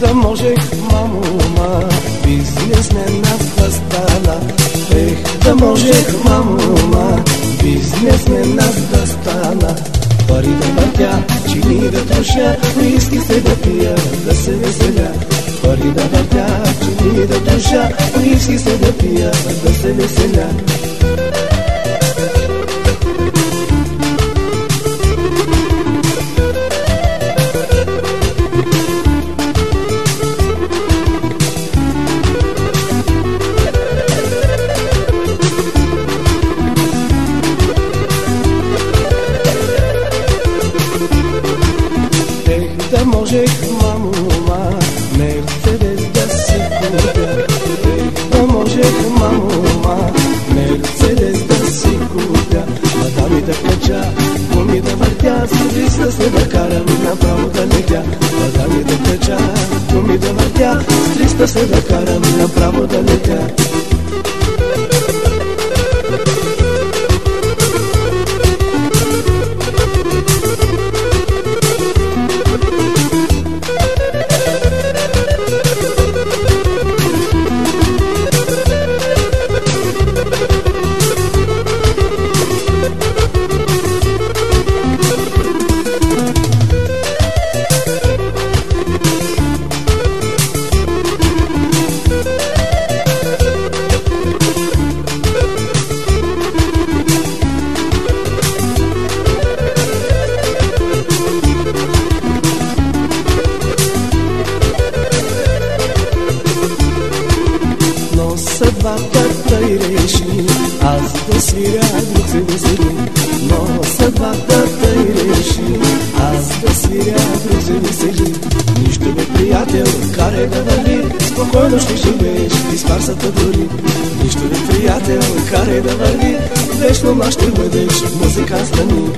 да може мамума бизнесмен да стана. Ех, да можех мамума бизнесмен да стана. Пари да въртя, чини да троша, виски се да пия, да се веселя. Пари да въртя, чини да троша, виски се да пия, да се веселя. Можех, мамо, ма, Мерцедес да си купя. Да можех, мамо, ма, Мерцедес да си купя. А да ми да плача, ми да въртя, с триста се да карам, направо да летя. А да ми да плача, ми да въртя, с триста се да направо да летя. Аз да свиря, весели Но съдбата тъй реши Аз да свиря, весели Нищо бе, приятел, карай да върви Спокойно ще живееш. Из фарсата дори. Нищо бе, приятел, карай да върви. Вечно нощ ще бъдеш, музикант стани